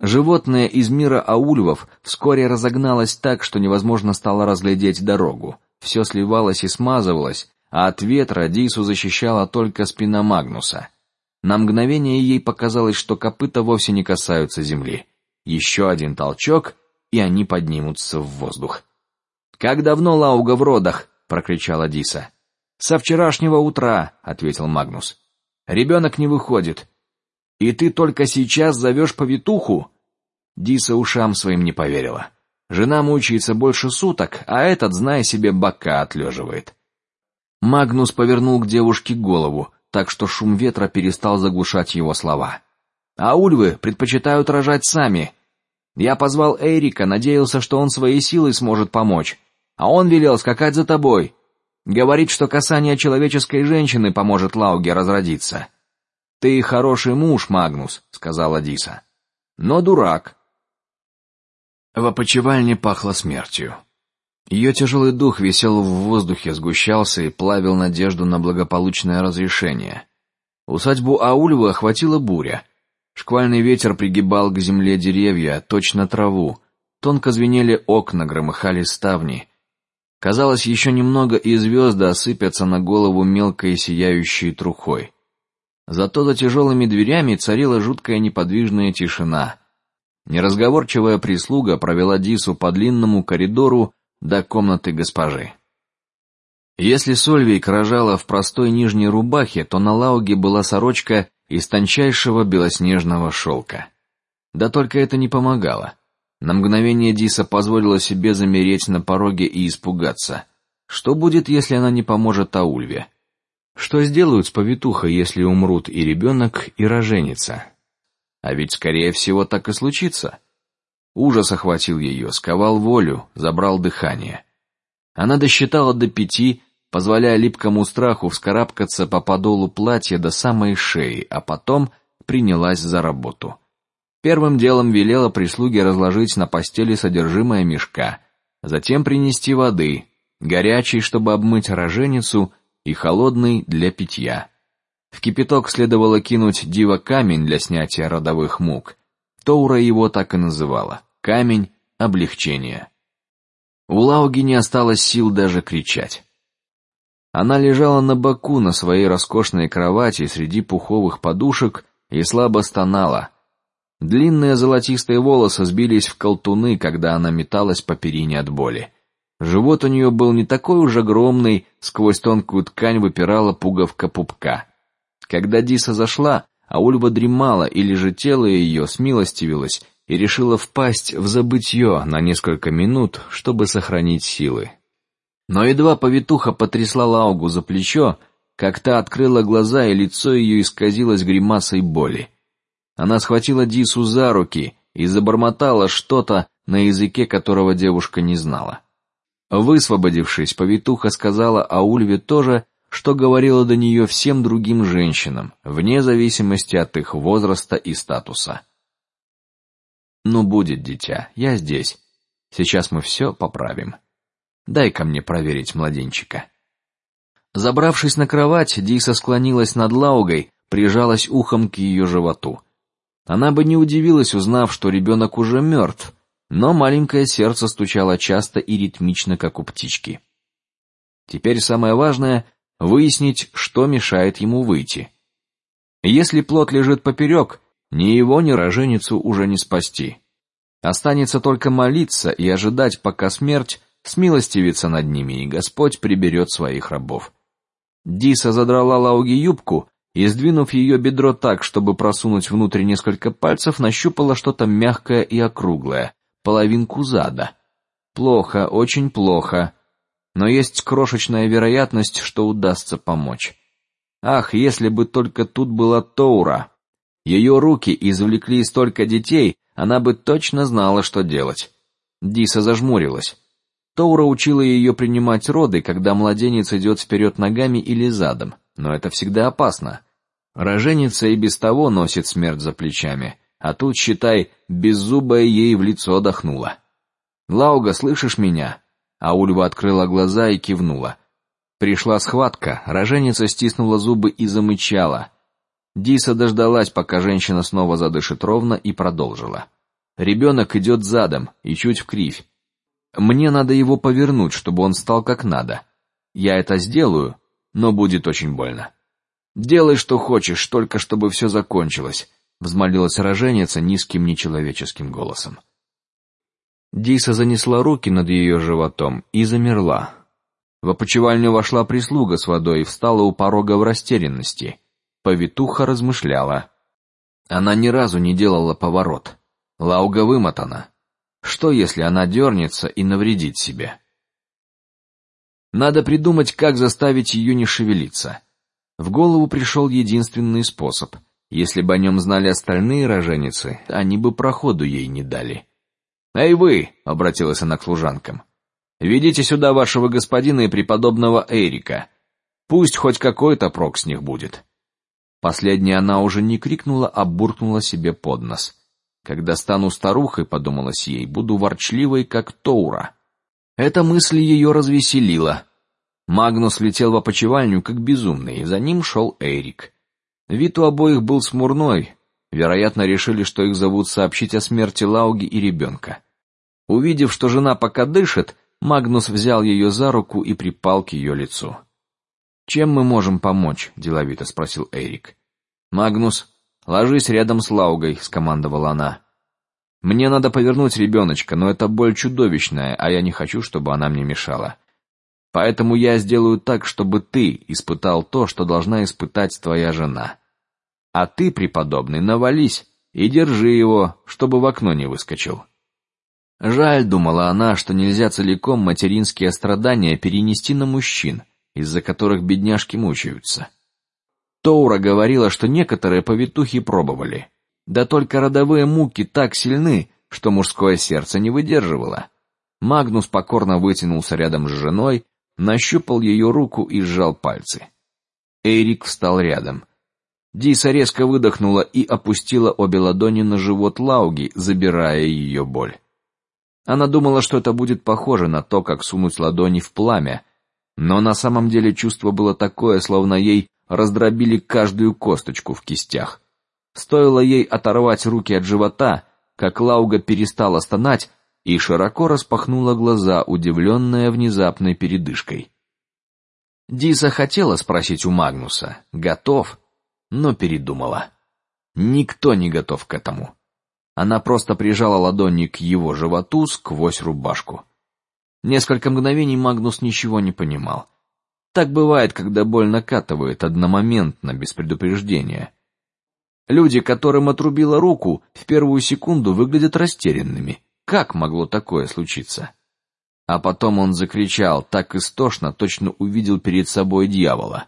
Животное из мира аульвов вскоре разогналось так, что невозможно стало разглядеть дорогу. Все сливалось и смазывалось, а от ветра Дису защищала только спина Магнуса. На мгновение ей показалось, что копыта вовсе не касаются земли. Еще один толчок, и они поднимутся в воздух. Как давно Лауга в родах? прокричала Диса. Со вчерашнего утра, ответил Магнус. Ребенок не выходит. И ты только сейчас зовешь повитуху? Диса ушам своим не поверила. Жена мучается больше суток, а этот, зная себе, бока отлеживает. Магнус повернул к девушке голову, так что шум ветра перестал заглушать его слова. А ульвы предпочитают рожать сами. Я позвал Эрика, надеялся, что он своей силой сможет помочь, а он велел скакать за тобой. Говорит, что касание человеческой женщины поможет Лауге разродиться. Ты хороший муж, Магнус, сказала Диса, но дурак. В опочивальне пахло смертью. Ее тяжелый дух висел в воздухе, сгущался и плавил надежду на благополучное разрешение. Усадьбу Аульва охватила буря. Шквальный ветер пригибал к земле деревья, точно траву. Тонко звенели окна, громыхали ставни. Казалось, еще немного и звезды осыпятся на голову мелкой сияющей трухой. Зато за тяжелыми дверями царила жуткая неподвижная тишина. Неразговорчивая прислуга провела Дису по длинному коридору до комнаты госпожи. Если Сольвейк рожала в простой нижней рубахе, то на Лауге была сорочка из тончайшего белоснежного шелка. Да только это не помогало. На мгновение Диса позволила себе замереть на пороге и испугаться. Что будет, если она не поможет Аульве? Что сделают с повитухой, если умрут и ребенок, и роженица? А ведь скорее всего так и случится. Ужас охватил ее, сковал волю, забрал дыхание. Она досчитала до пяти, позволяя липкому страху вскарабкаться по подолу платья до самой шеи, а потом принялась за работу. Первым делом велела прислуге разложить на постели содержимое мешка, затем принести воды, горячей, чтобы обмыть роженицу, и холодный для питья. В кипяток следовало кинуть дива камень для снятия родовых мук. Тоура его так и называла камень облегчения. У Лауги не осталось сил даже кричать. Она лежала на боку на своей роскошной кровати среди пуховых подушек и слабо стонала. Длинные золотистые волосы сбились в колтуны, когда она металась по перине от боли. Живот у нее был не такой уж огромный, сквозь тонкую ткань выпирала пуговка пупка. Когда Диса зашла, а Ульва дремала или же тело ее смилостивилось и решила впасть в забытье на несколько минут, чтобы сохранить силы. Но едва повитуха потрясла Лаугу за плечо, как та открыла глаза и лицо ее исказилось гримасой боли. Она схватила Дису за руки и забормотала что-то на языке, которого девушка не знала. Высвободившись, повитуха сказала Аульве тоже, что говорила до нее всем другим женщинам, вне зависимости от их возраста и статуса. Ну будет, дитя, я здесь. Сейчас мы все поправим. дай ко мне проверить младенчика. Забравшись на кровать, Диса склонилась над Лаугой, прижалась ухом к ее животу. Она бы не удивилась, узнав, что ребенок уже мертв, но маленькое сердце стучало часто и ритмично, как у птички. Теперь самое важное выяснить, что мешает ему выйти. Если плод лежит поперек, ни его, ни роженицу уже не спасти. Останется только молиться и ожидать, пока смерть смилостивится над ними и Господь приберет своих рабов. Диса задрала Лауги юбку и, сдвинув ее бедро так, чтобы просунуть внутрь несколько пальцев, нащупала что-то мягкое и округлое, половинку зада. Плохо, очень плохо, но есть крошечная вероятность, что удастся помочь. Ах, если бы только тут была Тоура, Ее руки извлекли столько детей, она бы точно знала, что делать. Диса зажмурилась. Тоура учила ее принимать роды, когда младенец идет вперед ногами или задом, но это всегда опасно. Роженица и без того носит смерть за плечами, а тут считай беззубая ей в лицо дохнула. Лауга, слышишь меня? А Ульва открыла глаза и кивнула. Пришла схватка, роженица стиснула зубы и замычала. Диса дождалась, пока женщина снова задышит ровно, и продолжила. Ребенок идет задом и чуть в кривь. Мне надо его повернуть, чтобы он стал как надо. Я это сделаю, но будет очень больно. Делай, что хочешь, только чтобы все закончилось, взмолилась роженица низким нечеловеческим голосом. Диса занесла руки над ее животом и замерла. В опочивальню вошла прислуга с водой и встала у порога в растерянности. Повитуха размышляла. Она ни разу не делала поворот. Лауга вымотана. Что, если она дернется и навредит себе? Надо придумать, как заставить ее не шевелиться. В голову пришел единственный способ. Если бы о нем знали остальные роженицы, они бы проходу ей не дали. Эй вы, обратилась она к служанкам, ведите сюда вашего господина и преподобного Эрика. Пусть хоть какой-то прок с них будет. Последняя она уже не крикнула, а буркнула себе под нос. Когда стану старухой, подумалось ей, буду ворчливой, как Тоура. Эта мысль ее развеселила. Магнус летел в опочивальню как безумный, и за ним шел Эрик. Вид у обоих был смурной. Вероятно, решили, что их зовут сообщить о смерти Лауги и ребенка. Увидев, что жена пока дышит, Магнус взял ее за руку и припал к ее лицу. Чем мы можем помочь? деловито спросил Эрик. Магнус, ложись рядом с Лаугой, скомандовала она. Мне надо повернуть ребеночка, но это боль чудовищная, а я не хочу, чтобы она мне мешала. Поэтому я сделаю так, чтобы ты испытал то, что должна испытать твоя жена. А ты, преподобный, навались и держи его, чтобы в окно не выскочил. Жаль, думала она, что нельзя целиком материнские страдания перенести на мужчин, из-за которых бедняжки мучаются. Тоура говорила, что некоторые повитухи пробовали, да только родовые муки так сильны, что мужское сердце не выдерживало. Магнус покорно вытянулся рядом с женой, нащупал ее руку и сжал пальцы. Эрик встал рядом. Диса резко выдохнула и опустила обе ладони на живот Лауги, забирая ее боль. Она думала, что это будет похоже на то, как сунуть ладони в пламя, но на самом деле чувство было такое, словно ей раздробили каждую косточку в кистях. Стоило ей оторвать руки от живота, как Лауга перестала стонать и широко распахнула глаза, удивленная внезапной передышкой. Диса хотела спросить у Магнуса, готов, но передумала. Никто не готов к этому. Она просто прижала ладони к его животу сквозь рубашку. Несколько мгновений Магнус ничего не понимал. Так бывает, когда боль накатывает одномоментно, без предупреждения. Люди, которым отрубила руку, в первую секунду выглядят растерянными. Как могло такое случиться? А потом он закричал так истошно, точно увидел перед собой дьявола.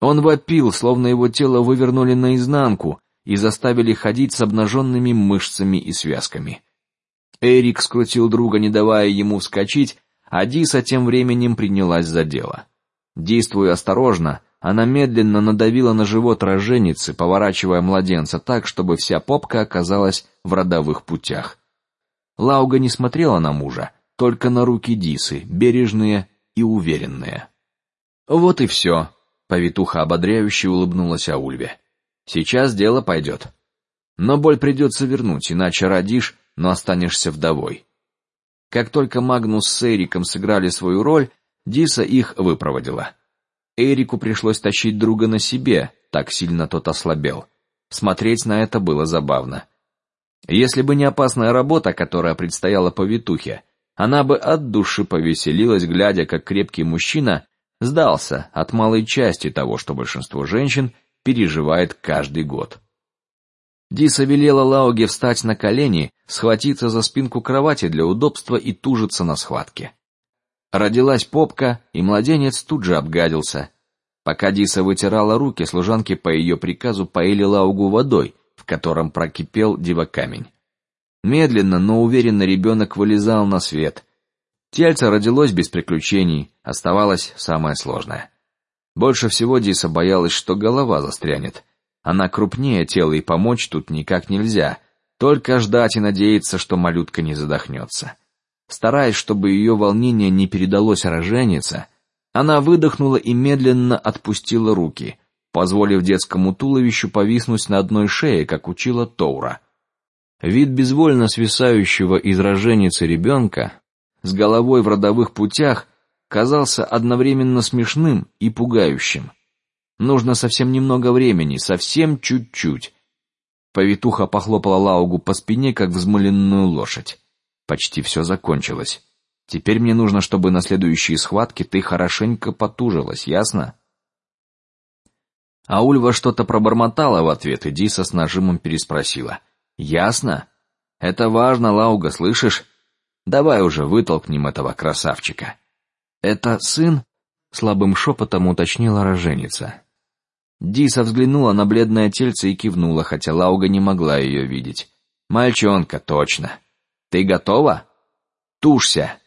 Он вопил, словно его тело вывернули наизнанку и заставили ходить с обнаженными мышцами и связками. Эрик скрутил друга, не давая ему вскочить, а Диса тем временем принялась за дело. Действуя осторожно, она медленно надавила на живот роженицы, поворачивая младенца так, чтобы вся попка оказалась в родовых путях. Лауга не смотрела на мужа, только на руки Дисы, бережные и уверенные. Вот и все. Повитуха ободряюще улыбнулась Аульве. Сейчас дело пойдет. Но боль придется вернуть, иначе родишь, но останешься вдовой. Как только Магнус с Эриком сыграли свою роль, Диса их выпроводила. Эрику пришлось тащить друга на себе, так сильно тот ослабел. Смотреть на это было забавно. Если бы не опасная работа, которая предстояла повитухе, она бы от души повеселилась, глядя, как крепкий мужчина сдался от малой части того, что большинство женщин переживает каждый год. Диса велела Лауге встать на колени, схватиться за спинку кровати для удобства и тужиться на схватке. Родилась попка, и младенец тут же обгадился. Пока Диса вытирала руки, служанки по ее приказу поили Лаугу водой, котором прокипел дивокамень. Медленно, но уверенно ребенок вылезал на свет. Тельце родилось без приключений, оставалось самое сложное. Больше всего Диса боялась, что голова застрянет. Она крупнее тела и помочь тут никак нельзя, только ждать и надеяться, что малютка не задохнется. Стараясь, чтобы ее волнение не передалось роженице, она выдохнула и медленно отпустила руки, позволив детскому туловищу повиснуть на одной шее, как учила Тоура. Вид безвольно свисающего из роженицы ребенка с головой в родовых путях казался одновременно смешным и пугающим. Нужно совсем немного времени, совсем чуть-чуть. Повитуха похлопала Лаугу по спине, как взмыленную лошадь. Почти все закончилось. Теперь мне нужно, чтобы на следующие схватки ты хорошенько потужилась, ясно? А Ульва что-то пробормотала в ответ, и Диса с нажимом переспросила: "Ясно? Это важно, Лауга, слышишь? Давай уже вытолкнем этого красавчика". Это сын? Слабым шепотом уточнила роженица. Диса взглянула на бледное тельце и кивнула, хотя Лауга не могла ее видеть. Мальчонка, точно. Ты готова? Тушься.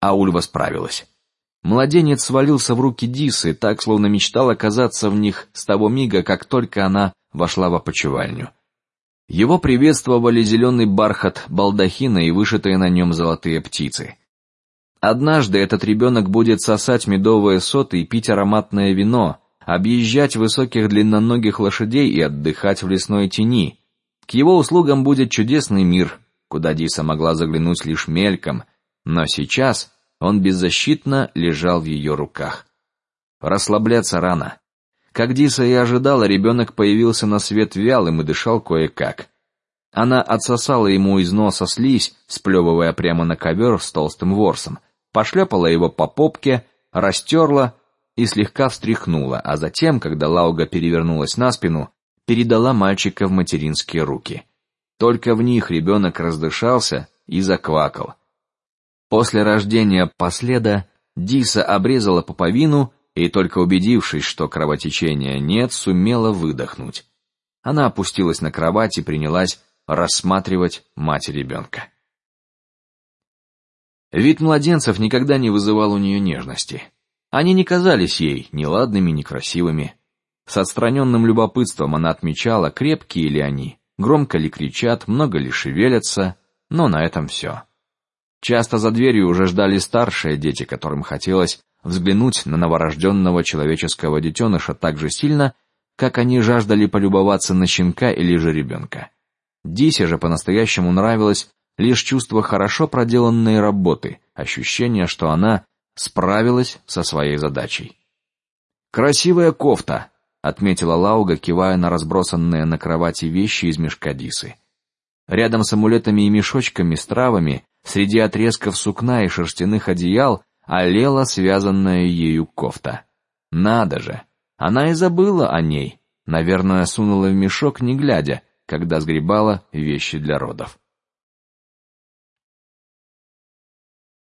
А Ульва справилась. Младенец свалился в руки Дисы, так словно мечтал оказаться в них с того мига, как только она вошла в опочивальню. Его приветствовали зеленый бархат балдахина и вышитые на нем золотые птицы. Однажды этот ребенок будет сосать медовые соты и пить ароматное вино, объезжать высоких длинноногих лошадей и отдыхать в лесной тени. К его услугам будет чудесный мир, куда Диса могла заглянуть лишь мельком, но сейчас он беззащитно лежал в ее руках. Расслабляться рано. Как Диса и ожидала, ребенок появился на свет вялым и дышал кое-как. Она отсосала ему из носа слизь, сплевывая прямо на ковер с толстым ворсом, пошлепала его по попке, растерла и слегка встряхнула, а затем, когда Лауга перевернулась на спину, передала мальчика в материнские руки. Только в них ребенок раздышался и заквакал. После рождения последа Диса обрезала пуповину и только убедившись, что кровотечения нет, сумела выдохнуть. Она опустилась на кровать и принялась рассматривать мать ребенка. Вид младенцев никогда не вызывал у нее нежности. Они не казались ей ни ладными, ни красивыми. С отстраненным любопытством она отмечала, крепкие ли они, громко ли кричат, много ли шевелятся, но на этом все. Часто за дверью уже ждали старшие дети, которым хотелось взглянуть на новорожденного человеческого детеныша так же сильно, как они жаждали полюбоваться на щенка или же ребенка. Дисе же по-настоящему нравилось лишь чувство хорошо проделанной работы, ощущение, что она справилась со своей задачей. Красивая кофта, отметила Лауга, кивая на разбросанные на кровати вещи из мешка Дисы. Рядом с амулетами и мешочками с травами, среди отрезков сукна и шерстяных одеял, олела связанная ею кофта. Надо же, она и забыла о ней. Наверное, сунула в мешок, не глядя, когда сгребала вещи для родов.